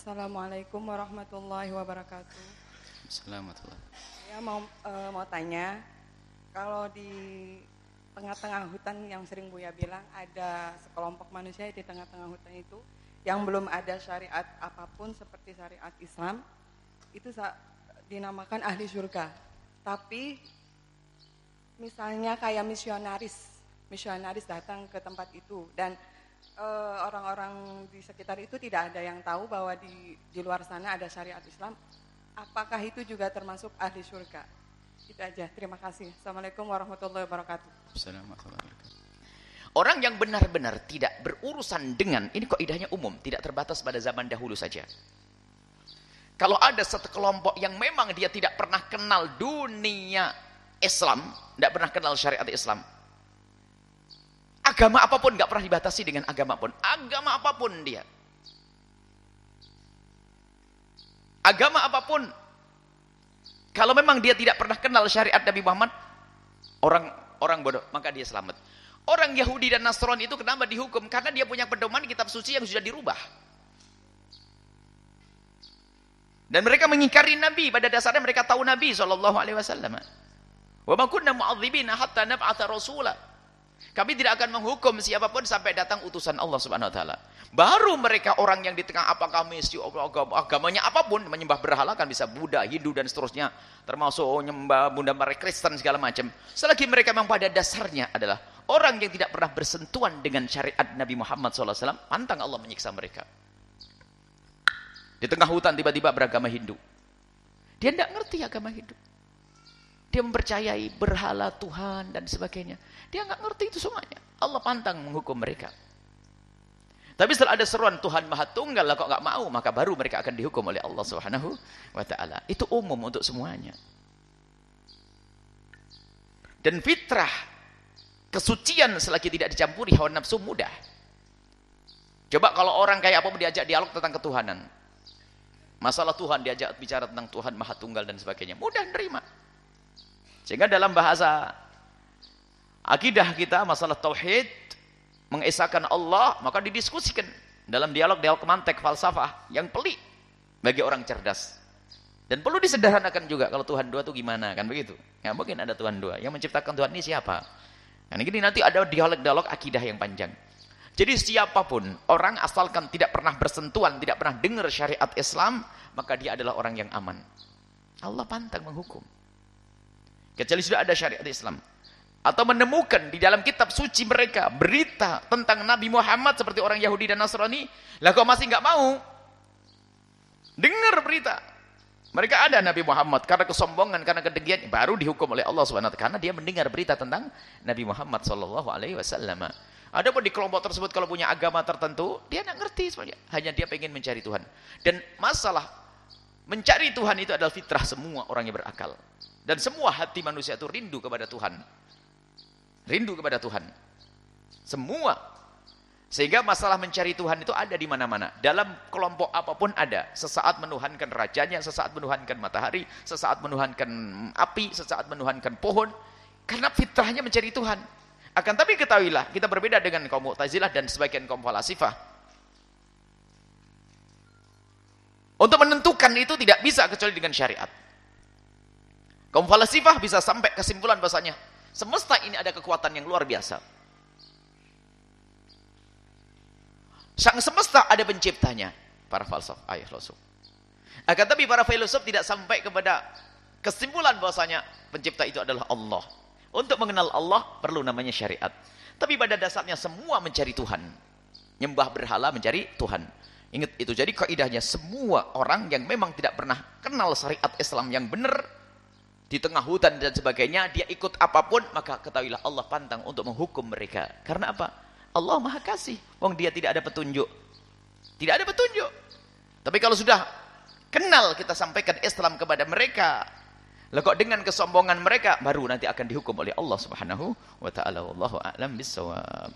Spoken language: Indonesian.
Assalamualaikum warahmatullahi wabarakatuh. Assalamualaikum. Saya mau eh, mau tanya, kalau di tengah-tengah hutan yang sering Buya bilang ada sekelompok manusia di tengah-tengah hutan itu yang belum ada syariat apa pun seperti syariat Islam, itu dinamakan ahli surga. Tapi misalnya kayak misionaris, misionaris datang ke tempat itu dan eh, orang-orang di sekitar itu tidak ada yang tahu bahwa di di luar sana ada syariat Islam. Apakah itu juga termasuk ahli surga? Itu aja. Terima kasih. Assalamualaikum warahmatullahi wabarakatuh. Assalamualaikum. Orang yang benar-benar tidak berurusan dengan, ini kok idahnya umum, tidak terbatas pada zaman dahulu saja. Kalau ada satu kelompok yang memang dia tidak pernah kenal dunia Islam, tidak pernah kenal syariat Islam, agama apa pun nggak pernah dibatasi dengan agama pun, agama apa pun dia, agama apa pun, kalau memang dia tidak pernah kenal syariat Nabi Muhammad, orang orang bodoh, maka dia selamat. Orang Yahudi dan Nasrani itu kenapa dihukum? Karena dia punya pedoman kitab suci yang sudah dirubah. Dan mereka mengingkari Nabi. Pada dasarnya mereka tahu Nabi SAW. Wa ma kunna mu'adzibina hatta nab'atha rasula. Kami tidak akan menghukum siapa pun sampai datang utusan Allah Subhanahu wa taala. Baru mereka orang yang di tengah apakah mesti agama, agamanya apa pun menyembah berhala kan bisa Buddha, Hindu dan seterusnya, termasuk menyembah Bunda mereka Kristen segala macam. Selagi mereka memang pada dasarnya adalah orang yang tidak pernah bersentuhan dengan syariat Nabi Muhammad SAW, pantang Allah menyiksa mereka. Di tengah hutan tiba-tiba beragama Hindu. Dia tidak ngerti agama Hindu. Dia mempercayai berhala Tuhan dan sebagainya. Dia nggak ngerti itu semuanya. Allah pantang menghukum mereka. Tapi setelah ada seruan Tuhan Maha Tunggal lah kok nggak mau, maka baru mereka akan dihukum oleh Allah Subhanahu wa taala. Itu umum untuk semuanya. Dan fitrah kesucian selagi tidak dicampuri hawa nafsu mudah. Coba kalau orang kayak apa diajak dialog tentang ketuhanan. Masalah Tuhan diajak bicara tentang Tuhan Maha Tunggal dan sebagainya. Mudah nerima. Sehingga dalam bahasa akidah kita masalah tauhid mengesahkan Allah maka didiskusikan dalam dialog-dialog mantek falsafah yang pelik bagi orang cerdas. Dan perlu disederhanakan juga kalau Tuhan dua itu gimana kan begitu? Ya mungkin ada Tuhan dua. Yang menciptakan Tuhan ini siapa? Nah, ini nanti ada dialog-dialog akidah yang panjang. Jadi siapa pun orang asalkan tidak pernah bersentuhan, tidak pernah dengar syariat Islam, maka dia adalah orang yang aman. Allah pantang menghukum. Kecuali sudah ada syariat Islam. Atau menemukan di dalam kitab suci mereka berita tentang Nabi Muhammad seperti orang Yahudi dan Nasrani. Lah kok masih nggak mau? Dengar berita. Mereka ada Nabi Muhammad karena kesombongan, karena kedengkian baru dihukum oleh Allah Subhanahu karena dia mendengar berita tentang Nabi Muhammad sallallahu alaihi wasallam. Adapun di kelompok tersebut kalau punya agama tertentu, dia tidak ngerti sebenarnya. Hanya dia pengen mencari Tuhan. Dan masalah mencari Tuhan itu adalah fitrah semua orang yang berakal. Dan semua hati manusia itu rindu kepada Tuhan. Rindu kepada Tuhan. Semua. Sehingga masalah mencari Tuhan itu ada di mana-mana. Dalam kelompok apa pun ada. Sesaat menuhankan rajanya, sesaat menuhankan matahari, sesaat menuhankan api, sesaat menuhankan pohon. Karena fitrahnya mencari Tuhan. Akan tapi ketahuilah, kita berbeda dengan kaum Mu'tazilah dan sebagian kaum falasifah. Untuk menentukan itu tidak bisa kecuali dengan syariat. Kaum falasifah bisa sampai kesimpulan bahasanya, semesta ini ada kekuatan yang luar biasa. Sang semesta ada penciptanya. Para falsaf, ayah filsuf. Akan tapi para filosof tidak sampai kepada kesimpulan bahasanya pencipta itu adalah Allah. Untuk mengenal Allah perlu namanya syariat. Tapi pada dasarnya semua mencari Tuhan. Nyembah berhala mencari Tuhan. Ingat itu. Jadi kaidahnya semua orang yang memang tidak pernah kenal syariat Islam yang benar di tengah hutan dan sebagainya, dia ikut apa pun, maka ketahuilah Allah pantang untuk menghukum mereka. Karena apa? Allah Maha Kasih. Wong dia tidak ada petunjuk. Tidak ada petunjuk. Tapi kalau sudah kenal kita sampaikan Islam kepada mereka, Lah kok dengan kesombongan mereka baru nanti akan dihukum oleh Allah Subhanahu wa taala wallahu a'lam bissawab.